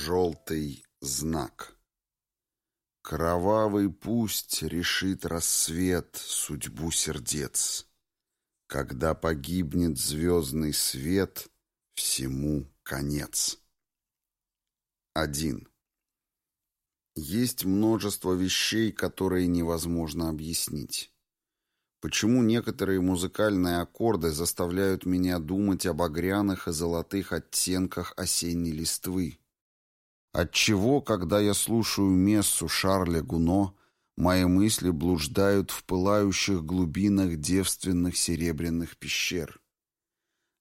Желтый знак. Кровавый пусть решит рассвет судьбу сердец. Когда погибнет звездный свет, всему конец. Один. Есть множество вещей, которые невозможно объяснить. Почему некоторые музыкальные аккорды заставляют меня думать об огряных и золотых оттенках осенней листвы? Отчего, когда я слушаю мессу Шарля Гуно, мои мысли блуждают в пылающих глубинах девственных серебряных пещер?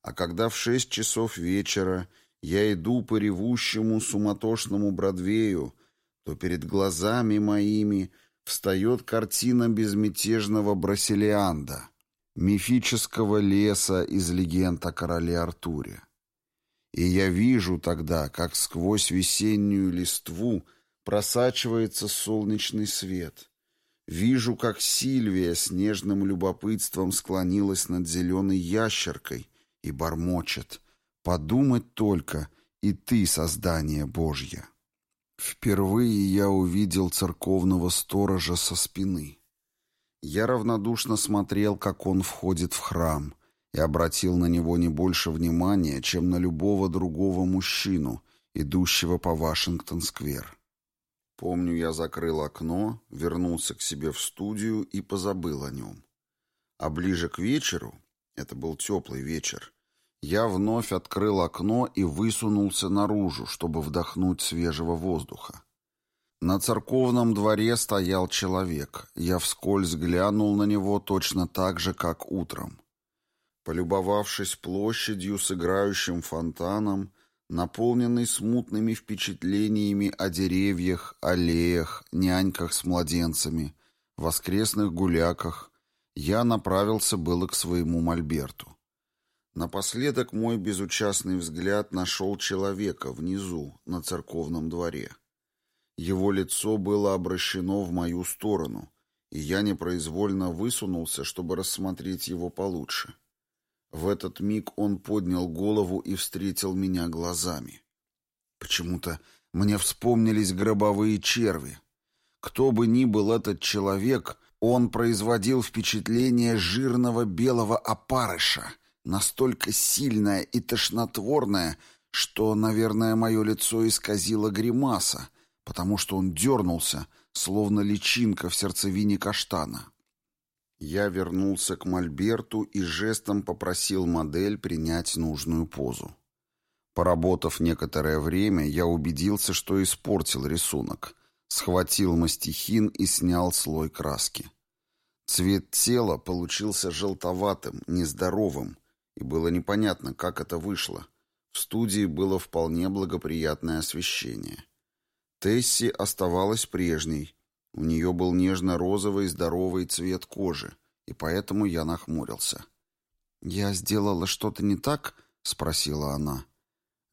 А когда в шесть часов вечера я иду по ревущему суматошному Бродвею, то перед глазами моими встает картина безмятежного Брасилианда, мифического леса из легенд о короле Артуре. И я вижу тогда, как сквозь весеннюю листву просачивается солнечный свет. Вижу, как Сильвия с нежным любопытством склонилась над зеленой ящеркой и бормочет. «Подумать только, и ты создание Божье». Впервые я увидел церковного сторожа со спины. Я равнодушно смотрел, как он входит в храм, и обратил на него не больше внимания, чем на любого другого мужчину, идущего по Вашингтон-сквер. Помню, я закрыл окно, вернулся к себе в студию и позабыл о нем. А ближе к вечеру, это был теплый вечер, я вновь открыл окно и высунулся наружу, чтобы вдохнуть свежего воздуха. На церковном дворе стоял человек. Я вскользь глянул на него точно так же, как утром. Полюбовавшись площадью с играющим фонтаном, наполненной смутными впечатлениями о деревьях, аллеях, няньках с младенцами, воскресных гуляках, я направился было к своему мольберту. Напоследок мой безучастный взгляд нашел человека внизу, на церковном дворе. Его лицо было обращено в мою сторону, и я непроизвольно высунулся, чтобы рассмотреть его получше. В этот миг он поднял голову и встретил меня глазами. Почему-то мне вспомнились гробовые черви. Кто бы ни был этот человек, он производил впечатление жирного белого опарыша, настолько сильное и тошнотворное, что, наверное, мое лицо исказило гримаса, потому что он дернулся, словно личинка в сердцевине каштана. Я вернулся к Мольберту и жестом попросил модель принять нужную позу. Поработав некоторое время, я убедился, что испортил рисунок. Схватил мастихин и снял слой краски. Цвет тела получился желтоватым, нездоровым, и было непонятно, как это вышло. В студии было вполне благоприятное освещение. Тесси оставалась прежней, у нее был нежно-розовый здоровый цвет кожи, и поэтому я нахмурился. «Я сделала что-то не так?» — спросила она.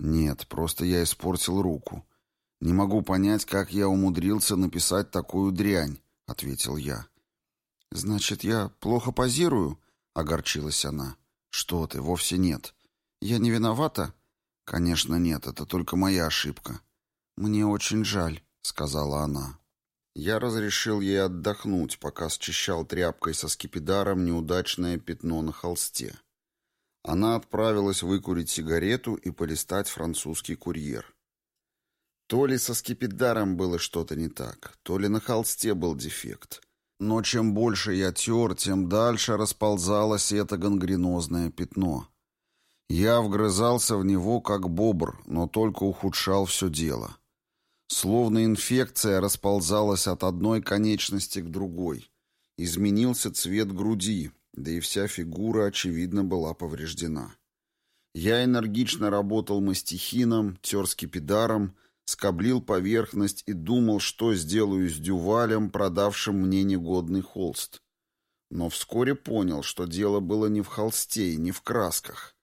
«Нет, просто я испортил руку. Не могу понять, как я умудрился написать такую дрянь», — ответил я. «Значит, я плохо позирую?» — огорчилась она. «Что ты, вовсе нет. Я не виновата?» «Конечно нет, это только моя ошибка». «Мне очень жаль», — сказала она. Я разрешил ей отдохнуть, пока счищал тряпкой со скипидаром неудачное пятно на холсте. Она отправилась выкурить сигарету и полистать французский курьер. То ли со скипидаром было что-то не так, то ли на холсте был дефект. Но чем больше я тер, тем дальше расползалось это гангренозное пятно. Я вгрызался в него, как бобр, но только ухудшал все дело. Словно инфекция расползалась от одной конечности к другой. Изменился цвет груди, да и вся фигура, очевидно, была повреждена. Я энергично работал мастихином, тер скипидаром, скоблил поверхность и думал, что сделаю с дювалем, продавшим мне негодный холст. Но вскоре понял, что дело было не в холсте и не в красках.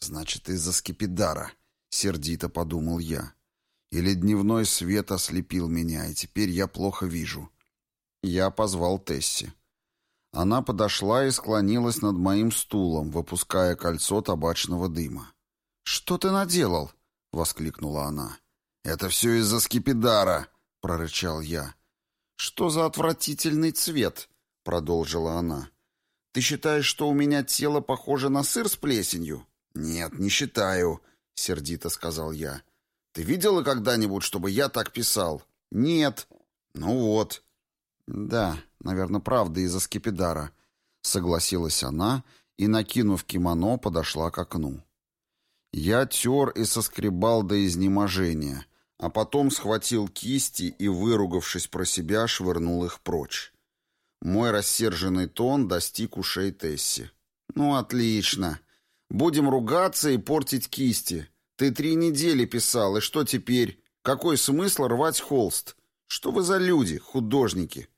«Значит, из-за скипидара», — сердито подумал я. Или дневной свет ослепил меня, и теперь я плохо вижу. Я позвал Тесси. Она подошла и склонилась над моим стулом, выпуская кольцо табачного дыма. «Что ты наделал?» — воскликнула она. «Это все из-за скипидара», — прорычал я. «Что за отвратительный цвет?» — продолжила она. «Ты считаешь, что у меня тело похоже на сыр с плесенью?» «Нет, не считаю», — сердито сказал я. «Ты видела когда-нибудь, чтобы я так писал?» «Нет». «Ну вот». «Да, наверное, правда из-за скипидара», — согласилась она и, накинув кимоно, подошла к окну. Я тер и соскребал до изнеможения — а потом схватил кисти и, выругавшись про себя, швырнул их прочь. Мой рассерженный тон достиг ушей Тесси. «Ну, отлично. Будем ругаться и портить кисти. Ты три недели писал, и что теперь? Какой смысл рвать холст? Что вы за люди, художники?»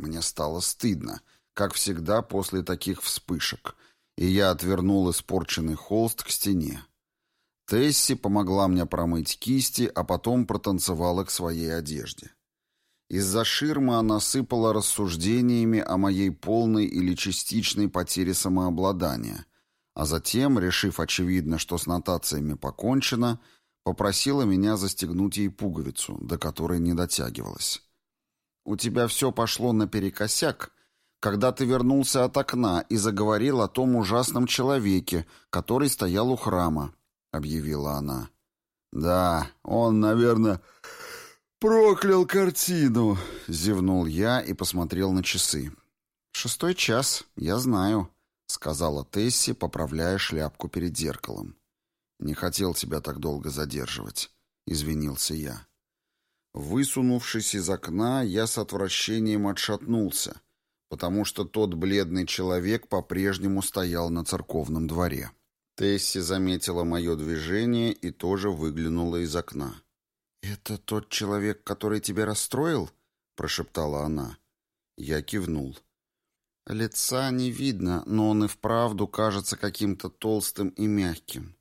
Мне стало стыдно, как всегда после таких вспышек, и я отвернул испорченный холст к стене. Тесси помогла мне промыть кисти, а потом протанцевала к своей одежде. Из-за ширмы она сыпала рассуждениями о моей полной или частичной потере самообладания, а затем, решив очевидно, что с нотациями покончено, попросила меня застегнуть ей пуговицу, до которой не дотягивалась. «У тебя все пошло наперекосяк, когда ты вернулся от окна и заговорил о том ужасном человеке, который стоял у храма», — объявила она. «Да, он, наверное, проклял картину», — зевнул я и посмотрел на часы. «Шестой час, я знаю», — сказала Тесси, поправляя шляпку перед зеркалом. «Не хотел тебя так долго задерживать», — извинился я. Высунувшись из окна, я с отвращением отшатнулся, потому что тот бледный человек по-прежнему стоял на церковном дворе. Тесси заметила мое движение и тоже выглянула из окна. «Это тот человек, который тебя расстроил?» — прошептала она. Я кивнул. Лица не видно, но он и вправду кажется каким-то толстым и мягким.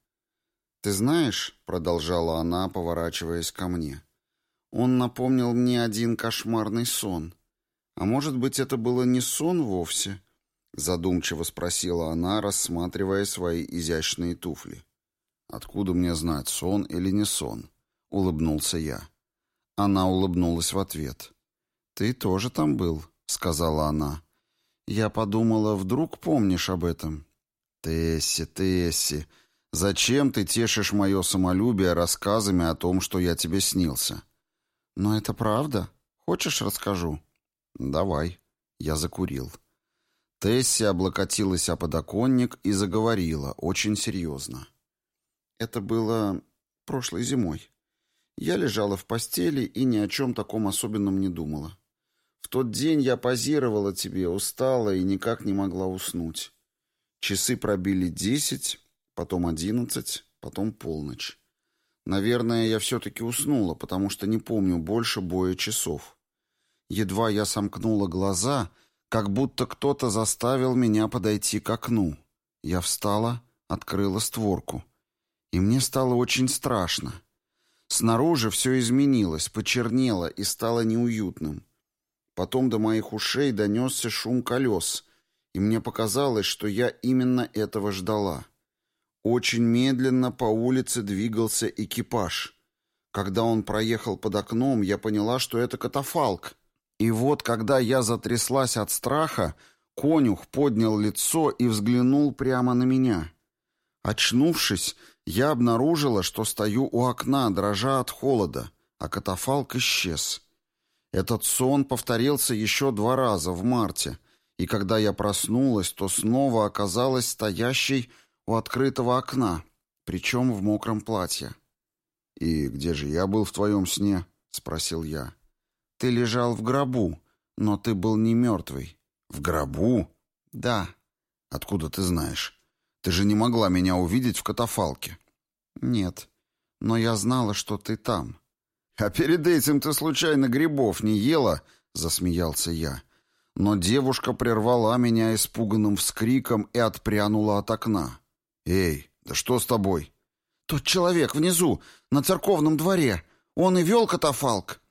«Ты знаешь», — продолжала она, поворачиваясь ко мне, — «он напомнил мне один кошмарный сон. А может быть, это было не сон вовсе?» Задумчиво спросила она, рассматривая свои изящные туфли. «Откуда мне знать, сон или не сон?» — улыбнулся я. Она улыбнулась в ответ. «Ты тоже там был», — сказала она. Я подумала, вдруг помнишь об этом. «Тесси, Тесси, зачем ты тешишь мое самолюбие рассказами о том, что я тебе снился?» «Но это правда. Хочешь, расскажу?» «Давай». Я закурил. Тесси облокотилась о подоконник и заговорила, очень серьезно. Это было прошлой зимой. Я лежала в постели и ни о чем таком особенном не думала. В тот день я позировала тебе, устала и никак не могла уснуть. Часы пробили десять, потом одиннадцать, потом полночь. Наверное, я все-таки уснула, потому что не помню больше боя часов. Едва я сомкнула глаза — как будто кто-то заставил меня подойти к окну. Я встала, открыла створку. И мне стало очень страшно. Снаружи все изменилось, почернело и стало неуютным. Потом до моих ушей донесся шум колес, и мне показалось, что я именно этого ждала. Очень медленно по улице двигался экипаж. Когда он проехал под окном, я поняла, что это катафалк, и вот, когда я затряслась от страха, конюх поднял лицо и взглянул прямо на меня. Очнувшись, я обнаружила, что стою у окна, дрожа от холода, а катафалк исчез. Этот сон повторился еще два раза в марте, и когда я проснулась, то снова оказалась стоящей у открытого окна, причем в мокром платье. «И где же я был в твоем сне?» — спросил я. Ты лежал в гробу, но ты был не мертвый. В гробу? Да. Откуда ты знаешь? Ты же не могла меня увидеть в катафалке. Нет, но я знала, что ты там. А перед этим ты случайно грибов не ела? Засмеялся я. Но девушка прервала меня испуганным вскриком и отпрянула от окна. «Эй, да что с тобой?» «Тот человек внизу, на церковном дворе. Он и вел катафалк».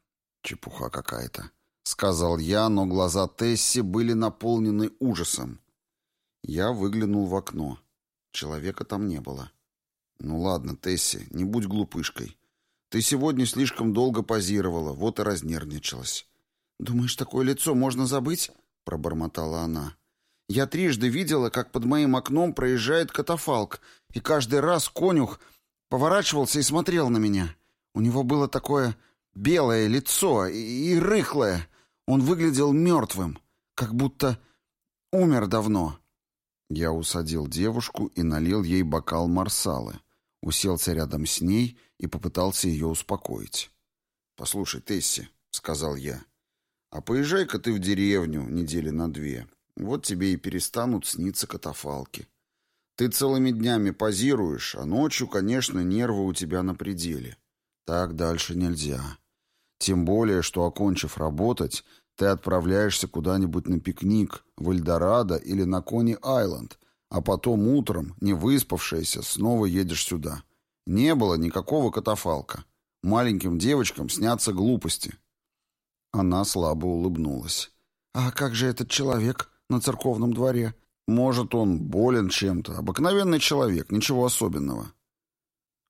«Чепуха какая-то», — сказал я, но глаза Тесси были наполнены ужасом. Я выглянул в окно. Человека там не было. «Ну ладно, Тесси, не будь глупышкой. Ты сегодня слишком долго позировала, вот и разнервничалась». «Думаешь, такое лицо можно забыть?» — пробормотала она. «Я трижды видела, как под моим окном проезжает катафалк, и каждый раз конюх поворачивался и смотрел на меня. У него было такое белое лицо и, и рыхлое. Он выглядел мертвым, как будто умер давно». Я усадил девушку и налил ей бокал марсалы, уселся рядом с ней и попытался ее успокоить. «Послушай, Тесси», — сказал я, — «а поезжай-ка ты в деревню недели на две. Вот тебе и перестанут сниться катафалки. Ты целыми днями позируешь, а ночью, конечно, нервы у тебя на пределе. Так дальше нельзя. Тем более, что, окончив работать, ты отправляешься куда-нибудь на пикник, в Эльдорадо или на Кони-Айленд, а потом утром, не выспавшаяся, снова едешь сюда. Не было никакого катафалка. Маленьким девочкам снятся глупости. Она слабо улыбнулась. «А как же этот человек на церковном дворе? Может, он болен чем-то. Обыкновенный человек, ничего особенного».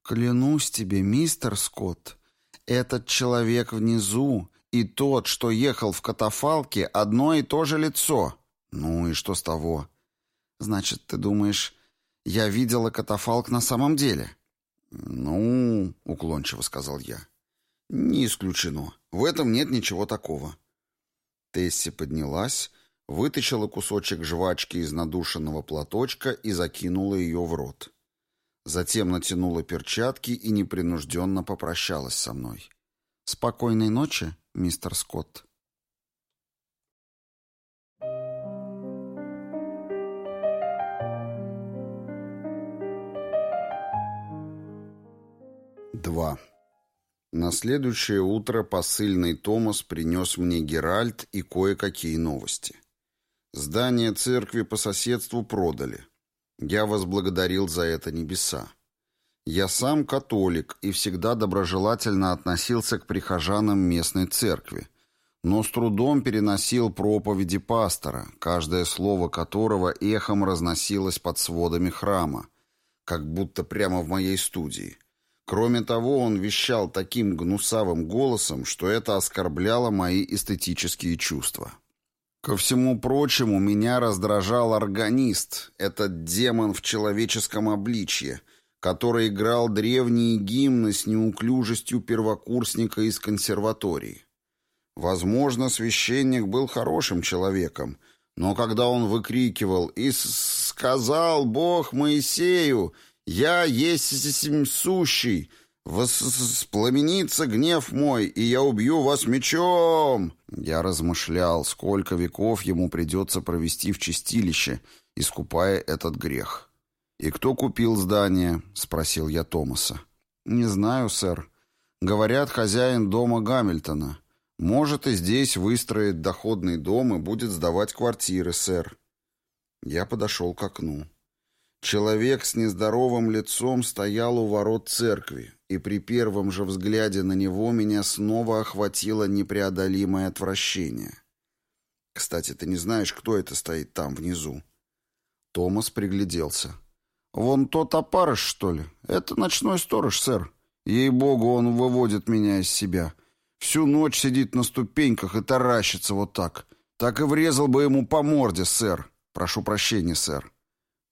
«Клянусь тебе, мистер Скотт, этот человек внизу и тот, что ехал в катафалке, одно и то же лицо. Ну и что с того? Значит, ты думаешь, я видела катафалк на самом деле? Ну, уклончиво сказал я. Не исключено. В этом нет ничего такого. Тесси поднялась, вытащила кусочек жвачки из надушенного платочка и закинула ее в рот. Затем натянула перчатки и непринужденно попрощалась со мной. «Спокойной ночи, мистер Скотт». Два. На следующее утро посыльный Томас принес мне Геральт и кое-какие новости. Здание церкви по соседству продали. Я возблагодарил за это небеса. Я сам католик и всегда доброжелательно относился к прихожанам местной церкви, но с трудом переносил проповеди пастора, каждое слово которого эхом разносилось под сводами храма, как будто прямо в моей студии. Кроме того, он вещал таким гнусавым голосом, что это оскорбляло мои эстетические чувства. Ко всему прочему, меня раздражал органист, этот демон в человеческом обличье — который играл древние гимны с неуклюжестью первокурсника из консерватории. Возможно, священник был хорошим человеком, но когда он выкрикивал «И сказал Бог Моисею, я есть сущий, воспламенится гнев мой, и я убью вас мечом!» Я размышлял, сколько веков ему придется провести в чистилище, искупая этот грех. «И кто купил здание?» — спросил я Томаса. «Не знаю, сэр. Говорят, хозяин дома Гамильтона. Может, и здесь выстроит доходный дом и будет сдавать квартиры, сэр». Я подошел к окну. Человек с нездоровым лицом стоял у ворот церкви, и при первом же взгляде на него меня снова охватило непреодолимое отвращение. «Кстати, ты не знаешь, кто это стоит там внизу?» Томас пригляделся. «Вон тот опарыш, что ли? Это ночной сторож, сэр. Ей-богу, он выводит меня из себя. Всю ночь сидит на ступеньках и таращится вот так. Так и врезал бы ему по морде, сэр. Прошу прощения, сэр».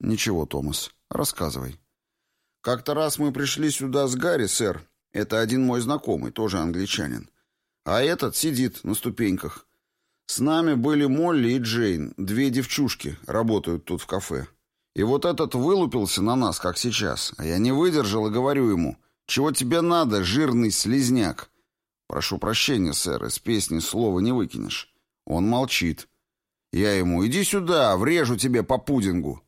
«Ничего, Томас, рассказывай». «Как-то раз мы пришли сюда с Гарри, сэр. Это один мой знакомый, тоже англичанин. А этот сидит на ступеньках. С нами были Молли и Джейн, две девчушки, работают тут в кафе. И вот этот вылупился на нас, как сейчас. А я не выдержал и говорю ему, «Чего тебе надо, жирный слезняк?» «Прошу прощения, сэр, из песни слова не выкинешь». Он молчит. Я ему, «Иди сюда, врежу тебе по пудингу».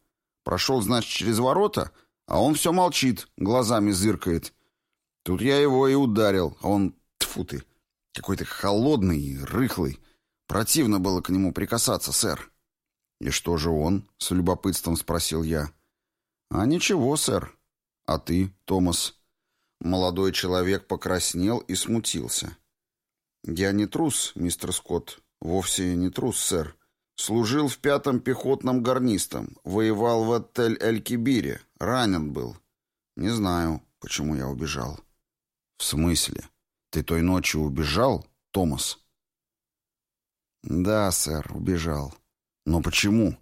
Прошел, значит, через ворота, а он все молчит, глазами зыркает. Тут я его и ударил, а он, тфу ты, какой-то холодный рыхлый. Противно было к нему прикасаться, сэр. «И что же он?» — с любопытством спросил я. «А ничего, сэр. А ты, Томас?» Молодой человек покраснел и смутился. «Я не трус, мистер Скотт. Вовсе не трус, сэр. Служил в пятом пехотном гарнистом. Воевал в отель Эль-Кибире. Ранен был. Не знаю, почему я убежал». «В смысле? Ты той ночью убежал, Томас?» «Да, сэр, убежал. Но почему?»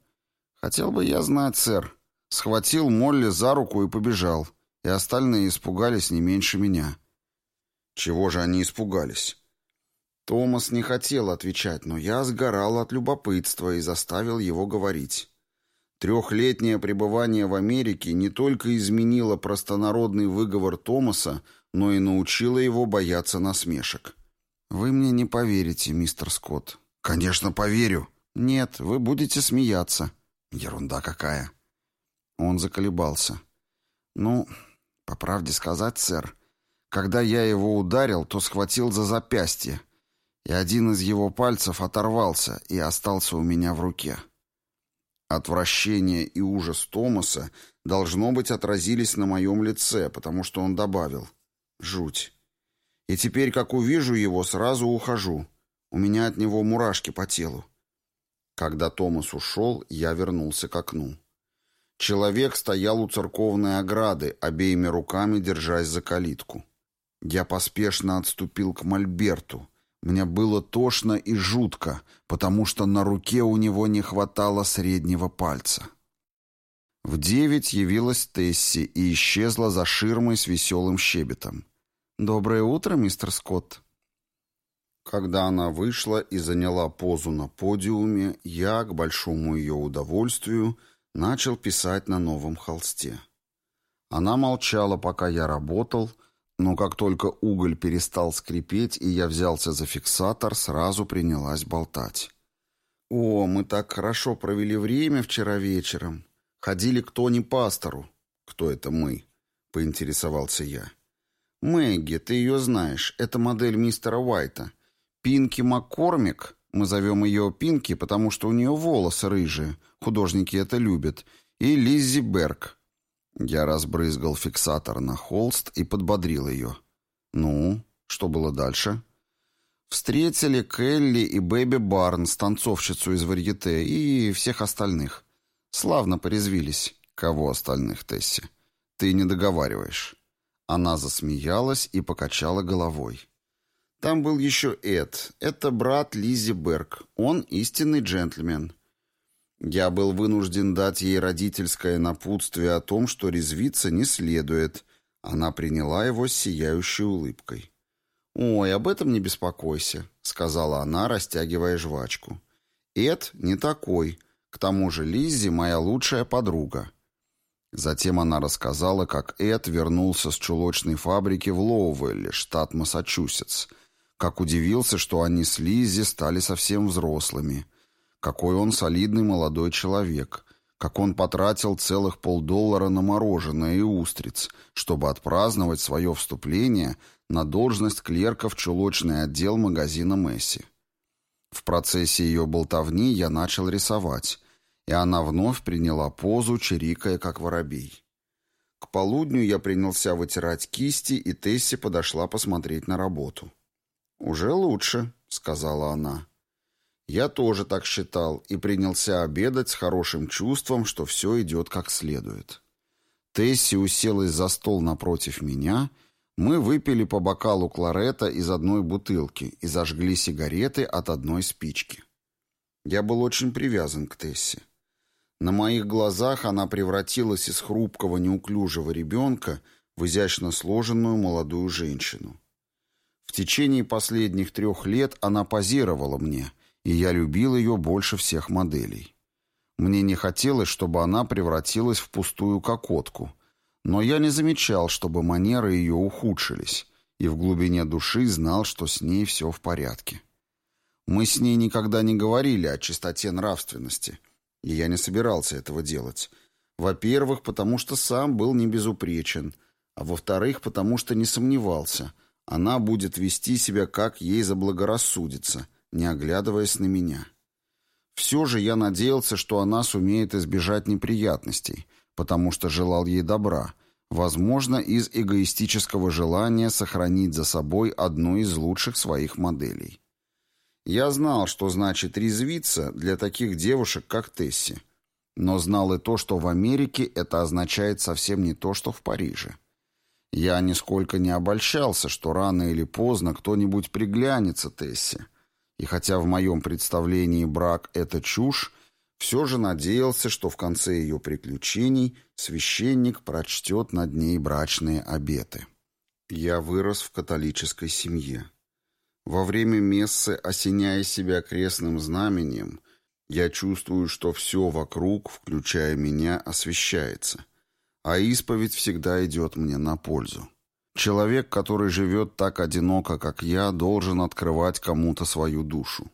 «Хотел бы я знать, сэр. Схватил Молли за руку и побежал, и остальные испугались не меньше меня». «Чего же они испугались?» Томас не хотел отвечать, но я сгорал от любопытства и заставил его говорить. Трехлетнее пребывание в Америке не только изменило простонародный выговор Томаса, но и научило его бояться насмешек. «Вы мне не поверите, мистер Скотт». «Конечно, поверю». «Нет, вы будете смеяться». «Ерунда какая». Он заколебался. «Ну, по правде сказать, сэр, когда я его ударил, то схватил за запястье, и один из его пальцев оторвался и остался у меня в руке». Отвращение и ужас Томаса, должно быть, отразились на моем лице, потому что он добавил «Жуть». И теперь, как увижу его, сразу ухожу. У меня от него мурашки по телу. Когда Томас ушел, я вернулся к окну. Человек стоял у церковной ограды, обеими руками держась за калитку. Я поспешно отступил к Мольберту, мне было тошно и жутко, потому что на руке у него не хватало среднего пальца. В девять явилась Тесси и исчезла за ширмой с веселым щебетом. «Доброе утро, мистер Скотт». Когда она вышла и заняла позу на подиуме, я, к большому ее удовольствию, начал писать на новом холсте. Она молчала, пока я работал, но как только уголь перестал скрипеть, и я взялся за фиксатор, сразу принялась болтать. «О, мы так хорошо провели время вчера вечером. Ходили к Тони Пастору». «Кто это мы?» — поинтересовался я. «Мэгги, ты ее знаешь. Это модель мистера Уайта. Пинки Маккормик, мы зовем ее Пинки, потому что у нее волосы рыжие, художники это любят, и Лиззи Берг, я разбрызгал фиксатор на холст и подбодрил ее. «Ну, что было дальше?» Встретили Келли и Бэби Барнс, танцовщицу из варьете, и всех остальных. Славно порезвились. Кого остальных, Тесси? Ты не договариваешь. Она засмеялась и покачала головой. Там был еще Эд. Это брат Лизи Берг. Он истинный джентльмен. Я был вынужден дать ей родительское напутствие о том, что резвиться не следует. Она приняла его с сияющей улыбкой. «Ой, об этом не беспокойся», — сказала она, растягивая жвачку. «Эд не такой. К тому же Лиззи моя лучшая подруга». Затем она рассказала, как Эд вернулся с чулочной фабрики в Лоуэлле, штат Массачусетс, как удивился, что они с Лиззи стали совсем взрослыми — какой он солидный молодой человек. Как он потратил целых полдоллара на мороженое и устриц, чтобы отпраздновать свое вступление на должность клерка в чулочный отдел магазина Месси. В процессе ее болтовни я начал рисовать, и она вновь приняла позу, чирикая, как воробей. К полудню я принялся вытирать кисти, и Тесси подошла посмотреть на работу. «Уже лучше», — сказала она. Я тоже так считал и принялся обедать с хорошим чувством, что все идет как следует. Тесси уселась за стол напротив меня, мы выпили по бокалу кларета из одной бутылки и зажгли сигареты от одной спички. Я был очень привязан к Тесси. На моих глазах она превратилась из хрупкого неуклюжего ребенка в изящно сложенную молодую женщину. В течение последних трех лет она позировала мне — и я любил ее больше всех моделей. Мне не хотелось, чтобы она превратилась в пустую кокотку, но я не замечал, чтобы манеры ее ухудшились, и в глубине души знал, что с ней все в порядке. Мы с ней никогда не говорили о чистоте нравственности, и я не собирался этого делать. Во-первых, потому что сам был не безупречен, а во-вторых, потому что не сомневался, она будет вести себя, как ей заблагорассудится, не оглядываясь на меня. Все же я надеялся, что она сумеет избежать неприятностей, потому что желал ей добра, возможно, из эгоистического желания сохранить за собой одну из лучших своих моделей. Я знал, что значит резвиться для таких девушек, как Тесси, но знал и то, что в Америке это означает совсем не то, что в Париже. Я нисколько не обольщался, что рано или поздно кто-нибудь приглянется Тессе. И хотя в моем представлении брак — это чушь, все же надеялся, что в конце ее приключений священник прочтет над ней брачные обеты. Я вырос в католической семье. Во время мессы, осеняя себя крестным знамением, я чувствую, что все вокруг, включая меня, освещается — а исповедь всегда идет мне на пользу. Человек, который живет так одиноко, как я, должен открывать кому-то свою душу.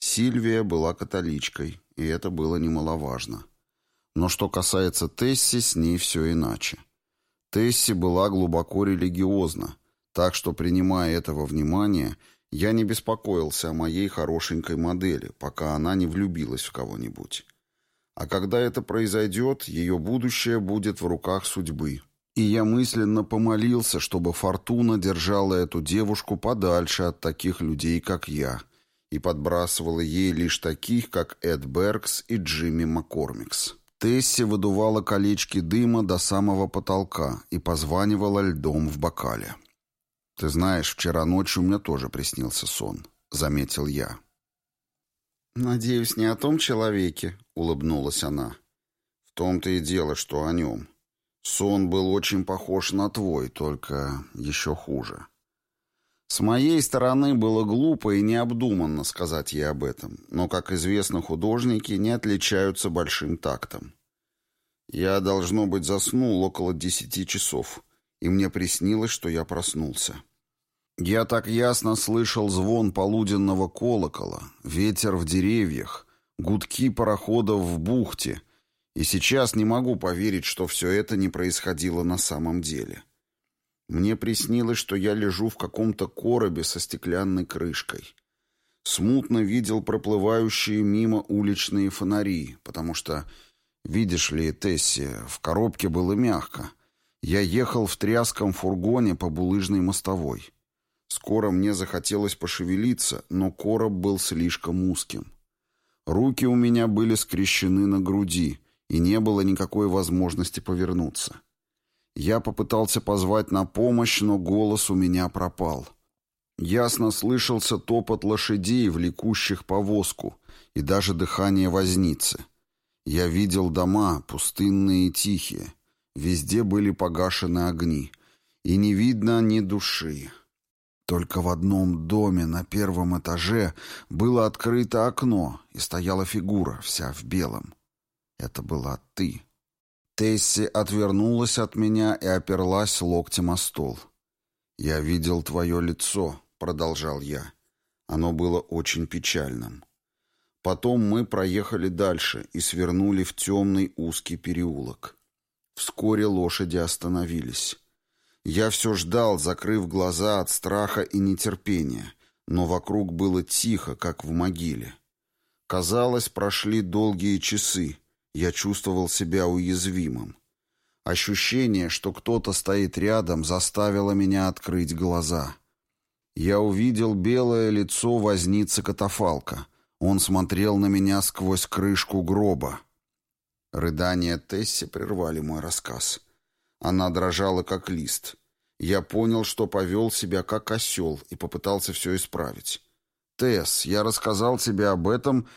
Сильвия была католичкой, и это было немаловажно. Но что касается Тесси, с ней все иначе. Тесси была глубоко религиозна, так что, принимая этого внимания, я не беспокоился о моей хорошенькой модели, пока она не влюбилась в кого-нибудь. А когда это произойдет, ее будущее будет в руках судьбы. И я мысленно помолился, чтобы Фортуна держала эту девушку подальше от таких людей, как я, и подбрасывала ей лишь таких, как Эд Беркс и Джимми Маккормикс. Тесси выдувала колечки дыма до самого потолка и позванивала льдом в бокале. «Ты знаешь, вчера ночью мне тоже приснился сон», — заметил я. «Надеюсь, не о том человеке», — улыбнулась она. «В том-то и дело, что о нем. Сон был очень похож на твой, только еще хуже». С моей стороны было глупо и необдуманно сказать ей об этом, но, как известно, художники не отличаются большим тактом. Я, должно быть, заснул около десяти часов, и мне приснилось, что я проснулся. Я так ясно слышал звон полуденного колокола, ветер в деревьях, гудки пароходов в бухте, и сейчас не могу поверить, что все это не происходило на самом деле. Мне приснилось, что я лежу в каком-то коробе со стеклянной крышкой. Смутно видел проплывающие мимо уличные фонари, потому что, видишь ли, Тесси, в коробке было мягко. Я ехал в тряском фургоне по булыжной мостовой. Скоро мне захотелось пошевелиться, но короб был слишком узким. Руки у меня были скрещены на груди, и не было никакой возможности повернуться. Я попытался позвать на помощь, но голос у меня пропал. Ясно слышался топот лошадей, влекущих повозку, и даже дыхание возницы. Я видел дома, пустынные и тихие. Везде были погашены огни, и не видно ни души. Только в одном доме на первом этаже было открыто окно, и стояла фигура, вся в белом. Это была ты. Тесси отвернулась от меня и оперлась локтем о стол. «Я видел твое лицо», — продолжал я. Оно было очень печальным. Потом мы проехали дальше и свернули в темный узкий переулок. Вскоре лошади остановились. Я все ждал, закрыв глаза от страха и нетерпения, но вокруг было тихо, как в могиле. Казалось, прошли долгие часы. Я чувствовал себя уязвимым. Ощущение, что кто-то стоит рядом, заставило меня открыть глаза. Я увидел белое лицо возницы катафалка. Он смотрел на меня сквозь крышку гроба. Рыдания Тесси прервали мой рассказ. Она дрожала, как лист. Я понял, что повел себя как осел и попытался все исправить. «Тесс, я рассказал тебе об этом,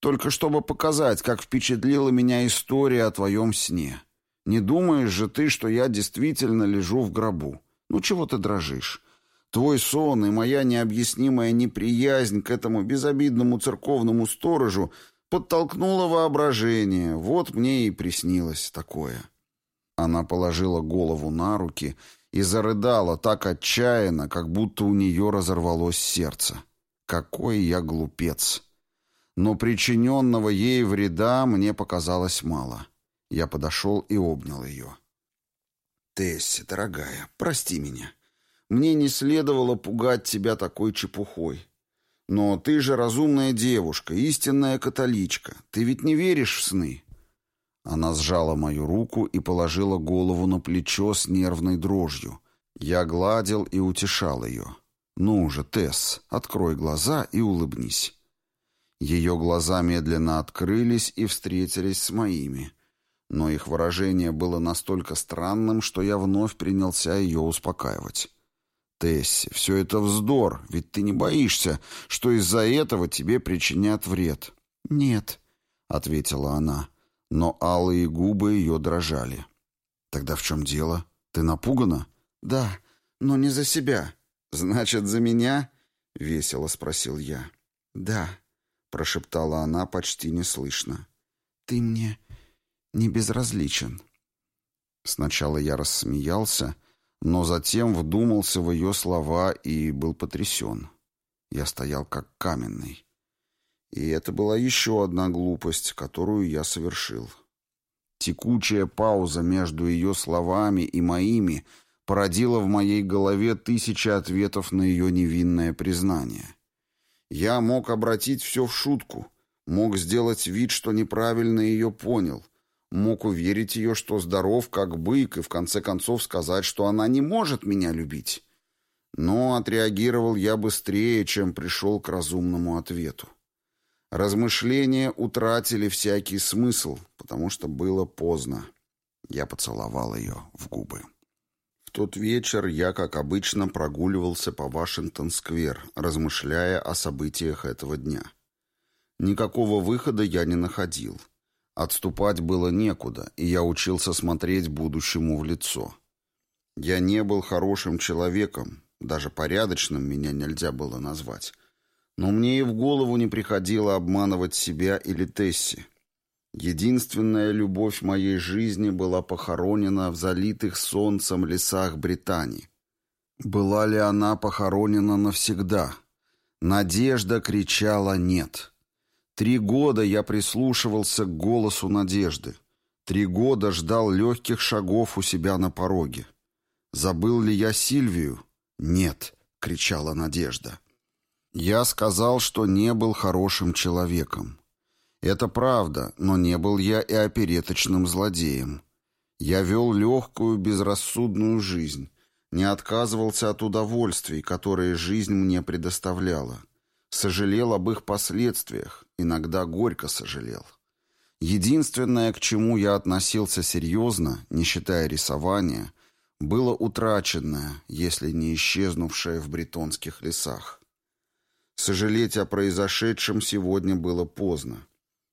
только чтобы показать, как впечатлила меня история о твоем сне. Не думаешь же ты, что я действительно лежу в гробу? Ну чего ты дрожишь? Твой сон и моя необъяснимая неприязнь к этому безобидному церковному сторожу подтолкнула воображение. Вот мне и приснилось такое». Она положила голову на руки и зарыдала так отчаянно, как будто у нее разорвалось сердце. Какой я глупец! Но причиненного ей вреда мне показалось мало. Я подошел и обнял ее. «Тесси, дорогая, прости меня. Мне не следовало пугать тебя такой чепухой. Но ты же разумная девушка, истинная католичка. Ты ведь не веришь в сны?» Она сжала мою руку и положила голову на плечо с нервной дрожью. Я гладил и утешал ее. «Ну же, Тесс, открой глаза и улыбнись». Ее глаза медленно открылись и встретились с моими. но их выражение было настолько странным, что я вновь принялся ее успокаивать. «Тесси, все это вздор, ведь ты не боишься, что из-за этого тебе причинят вред». «Нет», — ответила она, но алые губы ее дрожали. «Тогда в чем дело? Ты напугана?» «Да, но не за себя». «Значит, за меня?» — весело спросил я. «Да», — прошептала она почти неслышно. «Ты мне не безразличен». Сначала я рассмеялся, но затем вдумался в ее слова и был потрясен. Я стоял как каменный. И это была еще одна глупость, которую я совершил. Текучая пауза между ее словами и моими породила в моей голове тысячи ответов на ее невинное признание. Я мог обратить все в шутку, мог сделать вид, что неправильно ее понял, мог уверить ее, что здоров как бык, и в конце концов сказать, что она не может меня любить. Но отреагировал я быстрее, чем пришел к разумному ответу. Размышления утратили всякий смысл, потому что было поздно. Я поцеловал ее в губы. Тот вечер я, как обычно, прогуливался по Вашингтон-сквер, размышляя о событиях этого дня. Никакого выхода я не находил. Отступать было некуда, и я учился смотреть будущему в лицо. Я не был хорошим человеком, даже порядочным меня нельзя было назвать. Но мне и в голову не приходило обманывать себя или Тесси. Единственная любовь моей жизни была похоронена в залитых солнцем лесах Британии. Была ли она похоронена навсегда? Надежда кричала «нет». Три года я прислушивался к голосу надежды. Три года ждал легких шагов у себя на пороге. Забыл ли я Сильвию? «Нет», — кричала надежда. Я сказал, что не был хорошим человеком. Это правда, но не был я и опереточным злодеем. Я вел легкую, безрассудную жизнь, не отказывался от удовольствий, которые жизнь мне предоставляла. Сожалел об их последствиях, иногда горько сожалел. Единственное, к чему я относился серьезно, не считая рисования, было утраченное, если не исчезнувшее в бретонских лесах. Сожалеть о произошедшем сегодня было поздно.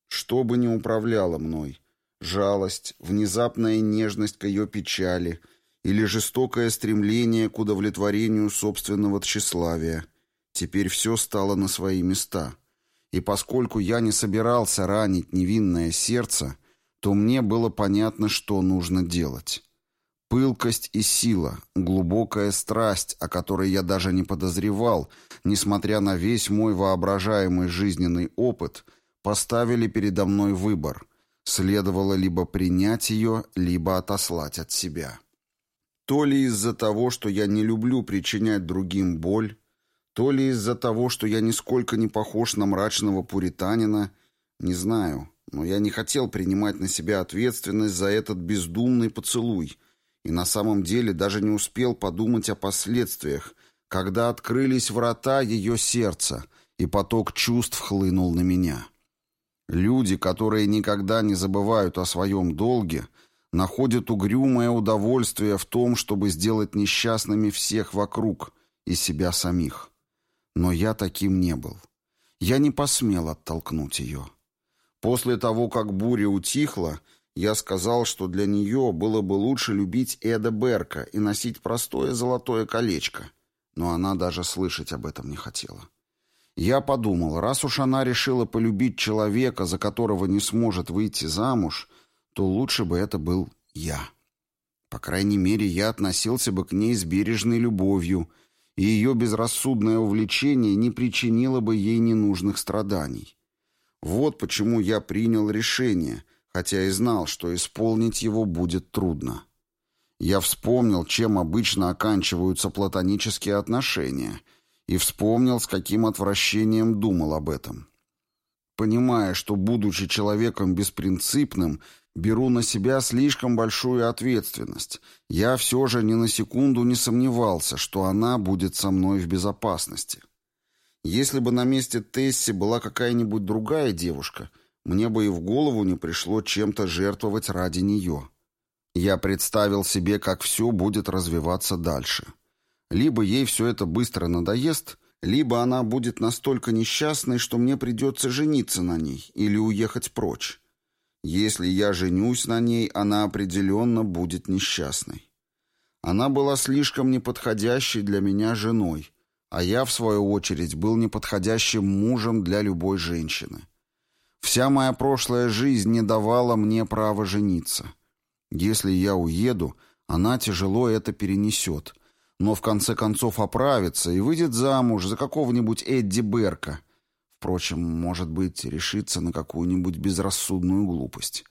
Что бы ни управляло мной, жалость, внезапная нежность к ее печали или жестокое стремление к удовлетворению собственного тщеславия, теперь все стало на свои места. И поскольку я не собирался ранить невинное сердце, то мне было понятно, что нужно делать. Пылкость и сила, глубокая страсть, о которой я даже не подозревал, несмотря на весь мой воображаемый жизненный опыт, поставили передо мной выбор. Следовало либо принять ее, либо отослать от себя. То ли из-за того, что я не люблю причинять другим боль, то ли из-за того, что я нисколько не похож на мрачного пуританина, не знаю, но я не хотел принимать на себя ответственность за этот бездумный поцелуй — и на самом деле даже не успел подумать о последствиях, когда открылись врата ее сердца, и поток чувств хлынул на меня. Люди, которые никогда не забывают о своем долге, находят угрюмое удовольствие в том, чтобы сделать несчастными всех вокруг и себя самих. Но я таким не был. Я не посмел оттолкнуть ее. После того, как буря утихла, я сказал, что для нее было бы лучше любить Эда Берка и носить простое золотое колечко, но она даже слышать об этом не хотела. Я подумал, раз уж она решила полюбить человека, за которого не сможет выйти замуж, то лучше бы это был я. По крайней мере, я относился бы к ней с бережной любовью, и ее безрассудное увлечение не причинило бы ей ненужных страданий. Вот почему я принял решение — хотя и знал, что исполнить его будет трудно. Я вспомнил, чем обычно оканчиваются платонические отношения, и вспомнил, с каким отвращением думал об этом. Понимая, что, будучи человеком беспринципным, беру на себя слишком большую ответственность, я все же ни на секунду не сомневался, что она будет со мной в безопасности. Если бы на месте Тесси была какая-нибудь другая девушка — мне бы и в голову не пришло чем-то жертвовать ради нее. Я представил себе, как все будет развиваться дальше. Либо ей все это быстро надоест, либо она будет настолько несчастной, что мне придется жениться на ней или уехать прочь. Если я женюсь на ней, она определенно будет несчастной. Она была слишком неподходящей для меня женой, а я, в свою очередь, был неподходящим мужем для любой женщины. Вся моя прошлая жизнь не давала мне права жениться. Если я уеду, она тяжело это перенесет, но в конце концов оправится и выйдет замуж за какого-нибудь Эдди Берка. Впрочем, может быть, решится на какую-нибудь безрассудную глупость.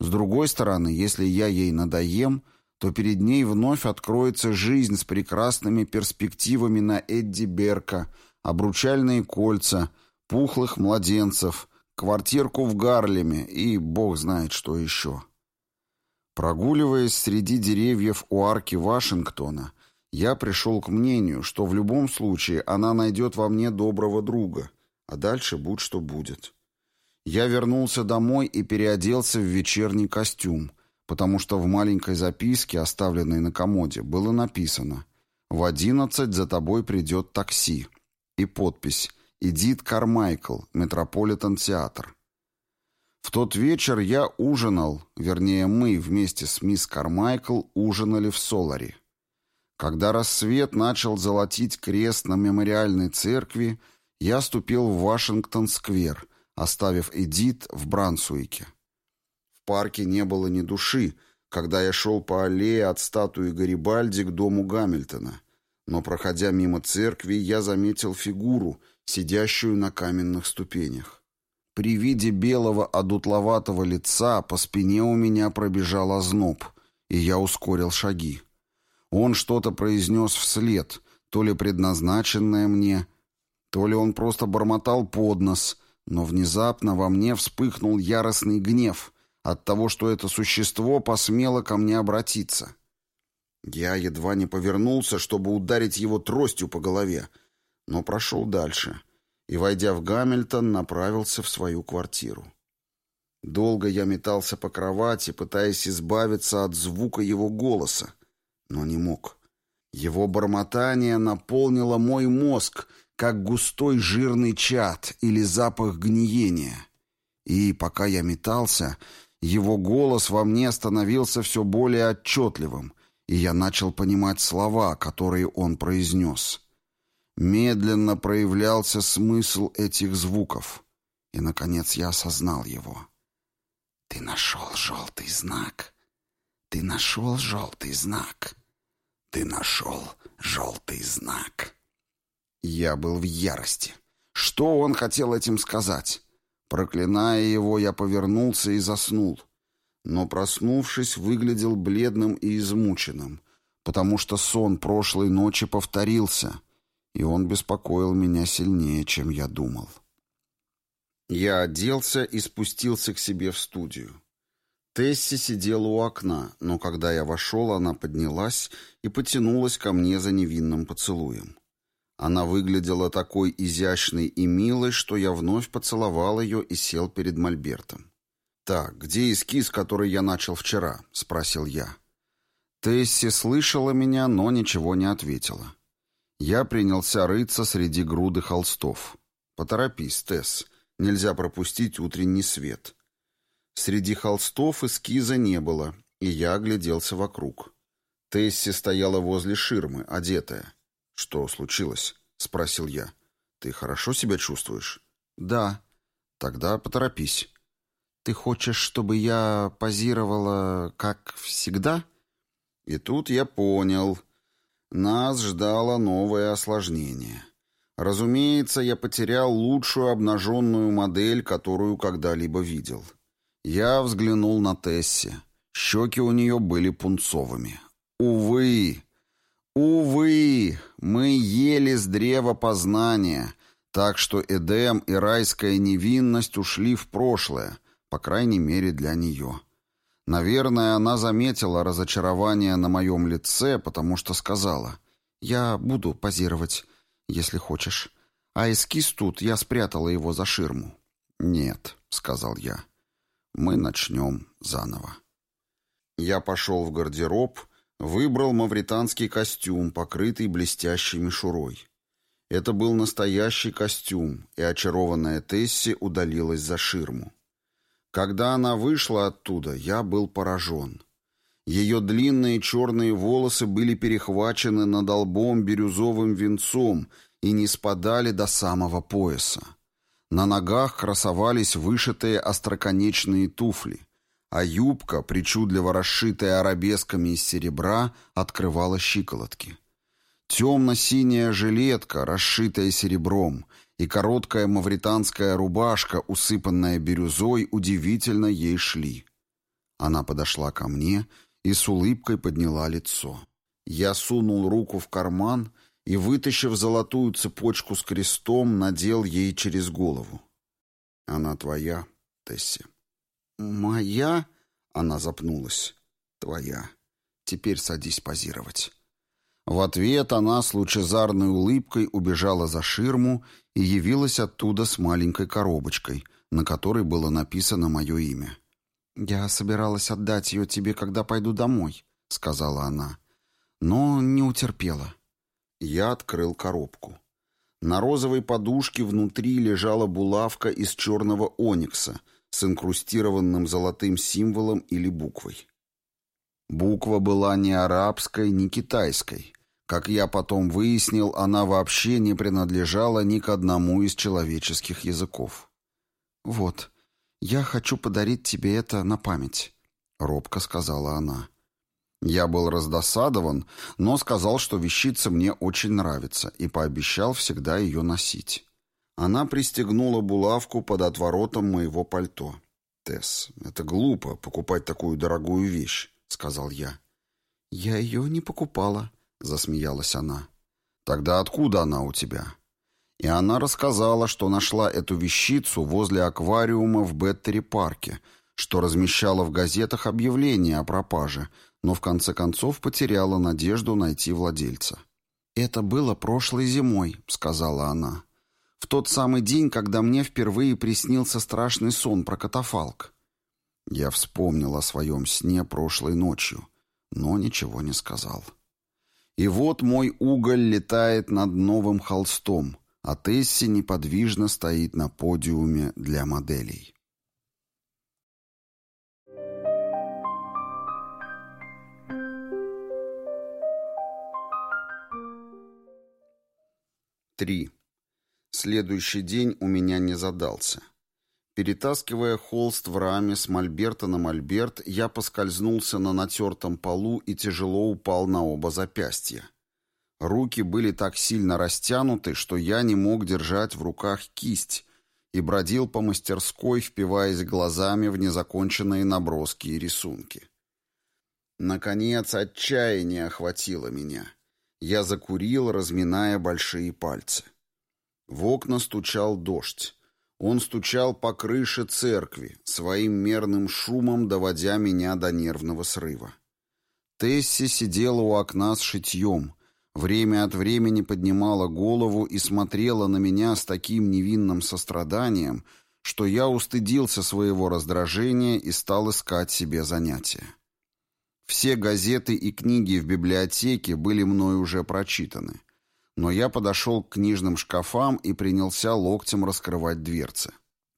С другой стороны, если я ей надоем, то перед ней вновь откроется жизнь с прекрасными перспективами на Эдди Берка, обручальные кольца, пухлых младенцев, квартирку в Гарлеме и бог знает что еще. Прогуливаясь среди деревьев у арки Вашингтона, я пришел к мнению, что в любом случае она найдет во мне доброго друга, а дальше будь что будет. Я вернулся домой и переоделся в вечерний костюм, потому что в маленькой записке, оставленной на комоде, было написано «В одиннадцать за тобой придет такси» и подпись «Эдит Кармайкл, Метрополитен-театр». В тот вечер я ужинал, вернее, мы вместе с мисс Кармайкл ужинали в Соларе. Когда рассвет начал золотить крест на мемориальной церкви, я ступил в Вашингтон-сквер, оставив Эдит в Брансуике. В парке не было ни души, когда я шел по аллее от статуи Гарибальди к дому Гамильтона. Но, проходя мимо церкви, я заметил фигуру, сидящую на каменных ступенях. При виде белого одутловатого лица по спине у меня пробежал озноб, и я ускорил шаги. Он что-то произнес вслед, то ли предназначенное мне, то ли он просто бормотал под нос, но внезапно во мне вспыхнул яростный гнев от того, что это существо посмело ко мне обратиться. Я едва не повернулся, чтобы ударить его тростью по голове, но прошел дальше — и, войдя в Гамильтон, направился в свою квартиру. Долго я метался по кровати, пытаясь избавиться от звука его голоса, но не мог. Его бормотание наполнило мой мозг, как густой жирный чад или запах гниения. И, пока я метался, его голос во мне становился все более отчетливым, и я начал понимать слова, которые он произнес. Медленно проявлялся смысл этих звуков, и, наконец, я осознал его. «Ты нашел желтый знак! Ты нашел желтый знак! Ты нашел желтый знак!» Я был в ярости. Что он хотел этим сказать? Проклиная его, я повернулся и заснул. Но, проснувшись, выглядел бледным и измученным, потому что сон прошлой ночи повторился — и он беспокоил меня сильнее, чем я думал. Я оделся и спустился к себе в студию. Тесси сидела у окна, но когда я вошел, она поднялась и потянулась ко мне за невинным поцелуем. Она выглядела такой изящной и милой, что я вновь поцеловал ее и сел перед мольбертом. «Так, где эскиз, который я начал вчера?» — спросил я. Тесси слышала меня, но ничего не ответила. Я принялся рыться среди груды холстов. Поторопись, Тесс. Нельзя пропустить утренний свет. Среди холстов эскиза не было, и я огляделся вокруг. Тесси стояла возле ширмы, одетая. «Что случилось?» — спросил я. «Ты хорошо себя чувствуешь?» «Да». «Тогда поторопись». «Ты хочешь, чтобы я позировала, как всегда?» И тут я понял, нас ждало новое осложнение. Разумеется, я потерял лучшую обнаженную модель, которую когда-либо видел. Я взглянул на Тесси. Щеки у нее были пунцовыми. Увы, увы, мы ели с древа познания, так что Эдем и райская невинность ушли в прошлое, по крайней мере для нее. Наверное, она заметила разочарование на моем лице, потому что сказала, «Я буду позировать, если хочешь. А эскиз тут, я спрятала его за ширму». «Нет», — сказал я, — «мы начнем заново». Я пошел в гардероб, выбрал мавританский костюм, покрытый блестящей мишурой. Это был настоящий костюм, и очарованная Тесси удалилась за ширму. Когда она вышла оттуда, я был поражен. Ее длинные черные волосы были перехвачены над лбом бирюзовым венцом и не спадали до самого пояса. На ногах красовались вышитые остроконечные туфли, а юбка, причудливо расшитая арабесками из серебра, открывала щиколотки. Темно-синяя жилетка, расшитая серебром, и короткая мавританская рубашка, усыпанная бирюзой, удивительно ей шли. Она подошла ко мне и с улыбкой подняла лицо. Я сунул руку в карман и, вытащив золотую цепочку с крестом, надел ей через голову. «Она твоя, Тесси». «Моя?» — она запнулась. «Твоя. Теперь садись позировать». В ответ она с лучезарной улыбкой убежала за ширму и явилась оттуда с маленькой коробочкой, на которой было написано мое имя. «Я собиралась отдать ее тебе, когда пойду домой», — сказала она, — «но не утерпела». Я открыл коробку. На розовой подушке внутри лежала булавка из черного оникса с инкрустированным золотым символом или буквой. Буква была не арабской, не китайской. Как я потом выяснил, она вообще не принадлежала ни к одному из человеческих языков. «Вот, я хочу подарить тебе это на память», — робко сказала она. Я был раздосадован, но сказал, что вещица мне очень нравится, и пообещал всегда ее носить. Она пристегнула булавку под отворотом моего пальто. «Тесс, это глупо, покупать такую дорогую вещь», — сказал я. «Я ее не покупала», — засмеялась она. «Тогда откуда она у тебя?» И она рассказала, что нашла эту вещицу возле аквариума в Беттери-парке, что размещала в газетах объявление о пропаже, но в конце концов потеряла надежду найти владельца. «Это было прошлой зимой», — сказала она. «В тот самый день, когда мне впервые приснился страшный сон про катафалк». Я вспомнил о своем сне прошлой ночью, но ничего не сказал. И вот мой уголь летает над новым холстом, а Тесси неподвижно стоит на подиуме для моделей. Три. Следующий день у меня не задался. Перетаскивая холст в раме с мольберта на мольберт, я поскользнулся на натертом полу и тяжело упал на оба запястья. Руки были так сильно растянуты, что я не мог держать в руках кисть и бродил по мастерской, впиваясь глазами в незаконченные наброски и рисунки. Наконец отчаяние охватило меня. Я закурил, разминая большие пальцы. В окна стучал дождь. Он стучал по крыше церкви, своим мерным шумом доводя меня до нервного срыва. Тесси сидела у окна с шитьем, время от времени поднимала голову и смотрела на меня с таким невинным состраданием, что я устыдился своего раздражения и стал искать себе занятия. Все газеты и книги в библиотеке были мной уже прочитаны но я подошел к книжным шкафам и принялся локтем раскрывать дверцы.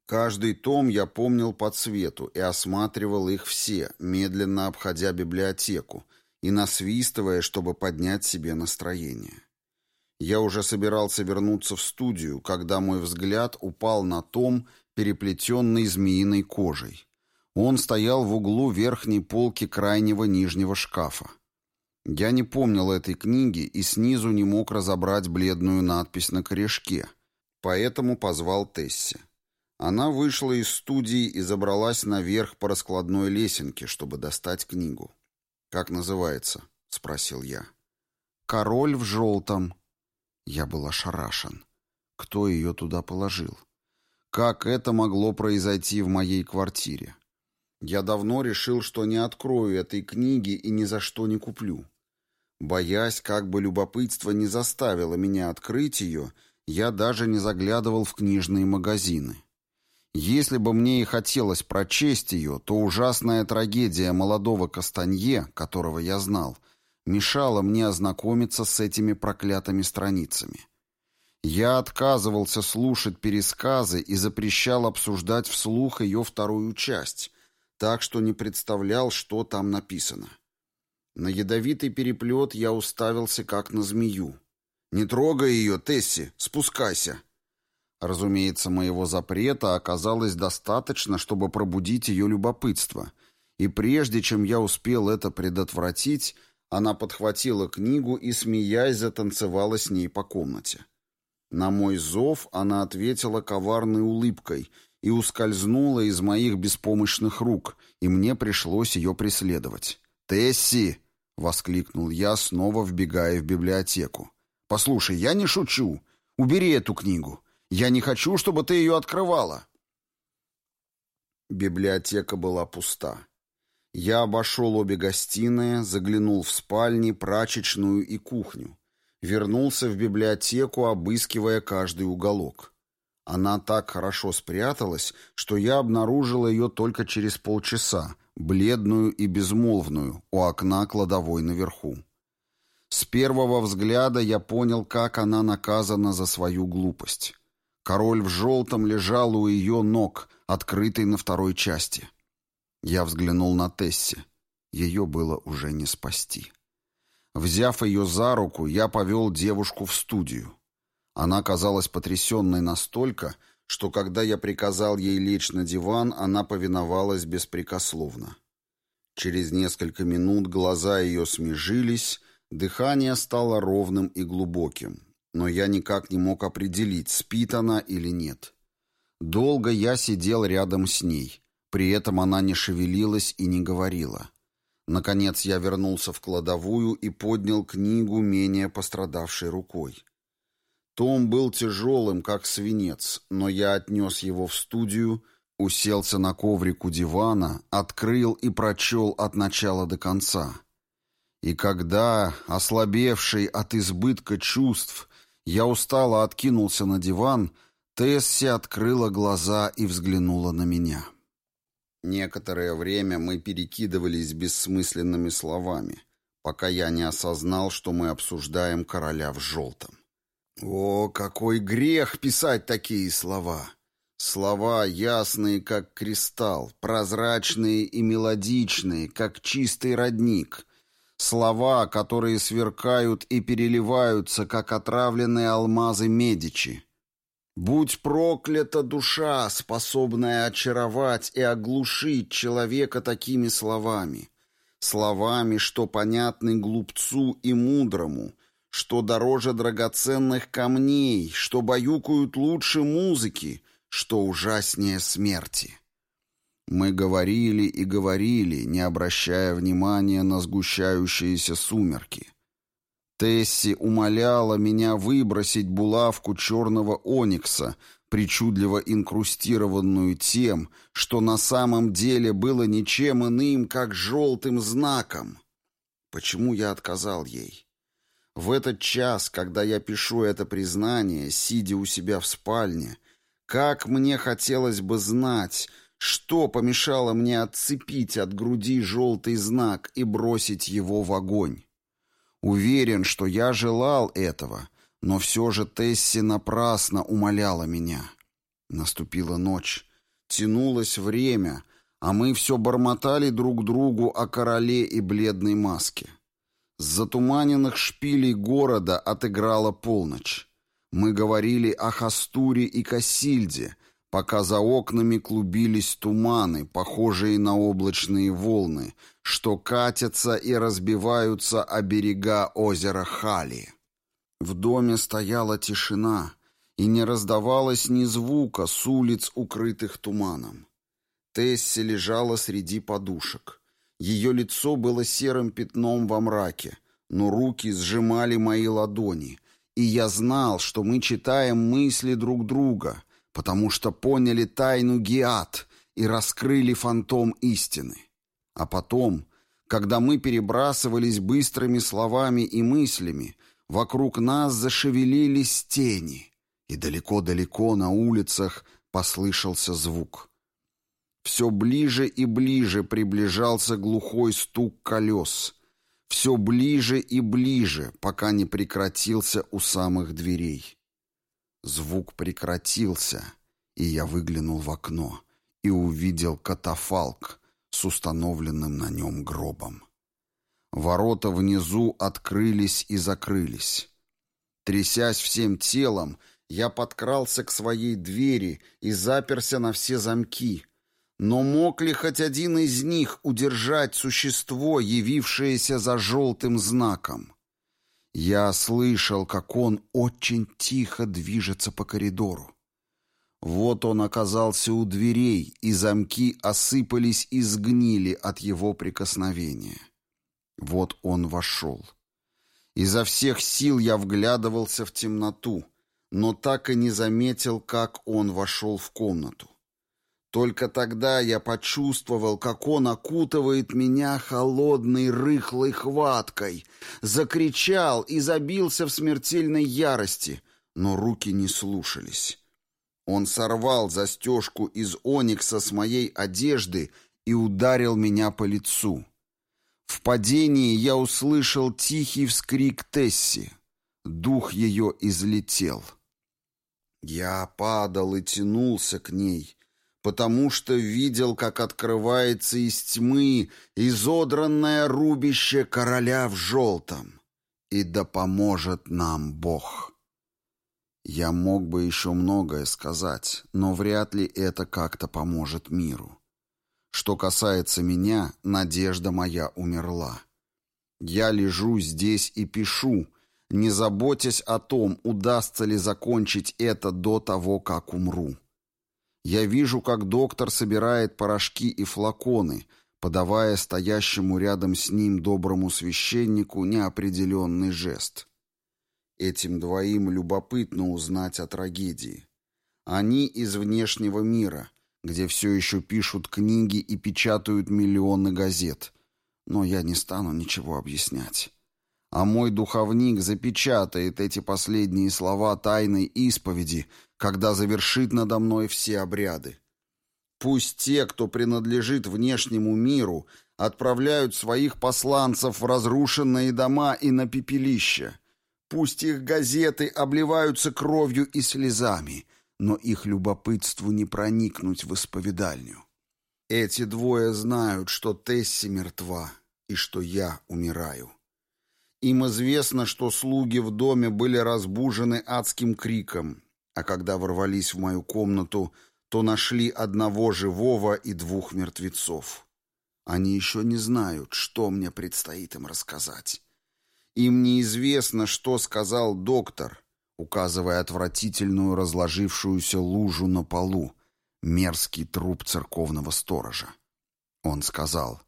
Каждый том я помнил по цвету и осматривал их все, медленно обходя библиотеку и насвистывая, чтобы поднять себе настроение. Я уже собирался вернуться в студию, когда мой взгляд упал на том, переплетенный змеиной кожей. Он стоял в углу верхней полки крайнего нижнего шкафа. Я не помнил этой книги и снизу не мог разобрать бледную надпись на корешке, поэтому позвал Тесси. Она вышла из студии и забралась наверх по раскладной лесенке, чтобы достать книгу. «Как называется?» — спросил я. «Король в желтом». Я был ошарашен. Кто ее туда положил? Как это могло произойти в моей квартире? Я давно решил, что не открою этой книги и ни за что не куплю. Боясь, как бы любопытство не заставило меня открыть ее, я даже не заглядывал в книжные магазины. Если бы мне и хотелось прочесть ее, то ужасная трагедия молодого Кастанье, которого я знал, мешала мне ознакомиться с этими проклятыми страницами. Я отказывался слушать пересказы и запрещал обсуждать вслух ее вторую часть, так что не представлял, что там написано. На ядовитый переплет я уставился, как на змею. «Не трогай ее, Тесси, спускайся!» Разумеется, моего запрета оказалось достаточно, чтобы пробудить ее любопытство, и прежде чем я успел это предотвратить, она подхватила книгу и, смеясь, затанцевала с ней по комнате. На мой зов она ответила коварной улыбкой и ускользнула из моих беспомощных рук, и мне пришлось ее преследовать. «Тесси!» — воскликнул я, снова вбегая в библиотеку. «Послушай, я не шучу. Убери эту книгу. Я не хочу, чтобы ты ее открывала». Библиотека была пуста. Я обошел обе гостиные, заглянул в спальни, прачечную и кухню. Вернулся в библиотеку, обыскивая каждый уголок. Она так хорошо спряталась, что я обнаружил ее только через полчаса, бледную и безмолвную, у окна кладовой наверху. С первого взгляда я понял, как она наказана за свою глупость. Король в желтом лежал у ее ног, открытый на второй части. Я взглянул на Тесси. Ее было уже не спасти. Взяв ее за руку, я повел девушку в студию. Она казалась потрясенной настолько, что когда я приказал ей лечь на диван, она повиновалась беспрекословно. Через несколько минут глаза ее смежились, дыхание стало ровным и глубоким, но я никак не мог определить, спит она или нет. Долго я сидел рядом с ней. При этом она не шевелилась и не говорила. Наконец я вернулся в кладовую и поднял книгу менее пострадавшей рукой. Том был тяжелым, как свинец, но я отнес его в студию, уселся на коврик у дивана, открыл и прочел от начала до конца. И когда, ослабевший от избытка чувств, я устало откинулся на диван, Тесси открыла глаза и взглянула на меня. Некоторое время мы перекидывались бессмысленными словами, пока я не осознал, что мы обсуждаем короля в желтом. О, какой грех писать такие слова! Слова ясные, как кристалл, прозрачные и мелодичные, как чистый родник. Слова, которые сверкают и переливаются, как отравленные алмазы Медичи. Будь проклята душа, способная очаровать и оглушить человека такими словами. Словами, что понятны глупцу и мудрому, что дороже драгоценных камней, что баюкают лучше музыки, что ужаснее смерти. Мы говорили и говорили, не обращая внимания на сгущающиеся сумерки. Тесси умоляла меня выбросить булавку черного оникса, причудливо инкрустированную тем, что на самом деле было ничем иным, как желтым знаком. Почему я отказал ей? В этот час, когда я пишу это признание, сидя у себя в спальне, как мне хотелось бы знать, что помешало мне отцепить от груди желтый знак и бросить его в огонь. Уверен, что я желал этого, но все же Тесси напрасно умоляла меня. Наступила ночь, тянулось время, а мы все бормотали друг другу о короле и бледной маске. С затуманенных шпилей города отыграла полночь. Мы говорили о Хастуре и Касильде, пока за окнами клубились туманы, похожие на облачные волны, что катятся и разбиваются о берега озера Хали. В доме стояла тишина, и не раздавалось ни звука с улиц, укрытых туманом. Тесси лежала среди подушек. Ее лицо было серым пятном во мраке, но руки сжимали мои ладони, и я знал, что мы читаем мысли друг друга, потому что поняли тайну Гиат и раскрыли фантом истины. А потом, когда мы перебрасывались быстрыми словами и мыслями, вокруг нас зашевелились тени, и далеко-далеко на улицах Послышался звук. Все ближе и ближе приближался глухой стук колес. Все ближе и ближе, пока не прекратился у самых дверей. Звук прекратился, и я выглянул в окно и увидел катафалк с установленным на нем гробом. Ворота внизу открылись и закрылись. Трясясь всем телом, я подкрался к своей двери и заперся на все замки. Но мог ли хоть один из них удержать существо, явившееся за желтым знаком? Я слышал, как он очень тихо движется по коридору. Вот он оказался у дверей, и замки осыпались и сгнили от его прикосновения. Вот он вошел. Изо всех сил я вглядывался в темноту — но так и не заметил, как он вошел в комнату. Только тогда я почувствовал, как он окутывает меня холодной рыхлой хваткой, закричал и забился в смертельной ярости, но руки не слушались. Он сорвал застежку из оникса с моей одежды и ударил меня по лицу. В падении я услышал тихий вскрик Тесси. Дух ее излетел. Я падал и тянулся к ней, потому что видел, как открывается из тьмы изодранное рубище короля в желтом. И да поможет нам Бог. Я мог бы еще многое сказать, но вряд ли это как-то поможет миру. Что касается меня, надежда моя умерла. Я лежу здесь и пишу, не заботясь о том, удастся ли закончить это до того, как умру. Я вижу, как доктор собирает порошки и флаконы, подавая стоящему рядом с ним доброму священнику неопределенный жест. Этим двоим любопытно узнать о трагедии. Они из внешнего мира, где все еще пишут книги и печатают миллионы газет, но я не стану ничего объяснять а мой духовник запечатает эти последние слова тайной исповеди, когда завершит надо мной все обряды. Пусть те, кто принадлежит внешнему миру, отправляют своих посланцев в разрушенные дома и на пепелище. Пусть их газеты обливаются кровью и слезами, но их любопытству не проникнуть в исповедальню. Эти двое знают, что Тесси мертва и что я умираю. Им известно, что слуги в доме были разбужены адским криком, а когда ворвались в мою комнату, то нашли одного живого и двух мертвецов. Они еще не знают, что мне предстоит им рассказать. Им неизвестно, что сказал доктор, указывая отвратительную разложившуюся лужу на полу, мерзкий труп церковного сторожа. Он сказал,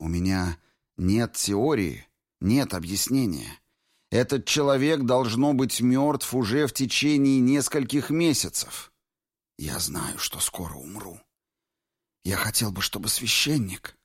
«У меня нет теории, нет объяснения. Этот человек должно быть мертв уже в течение нескольких месяцев. Я знаю, что скоро умру. Я хотел бы, чтобы священник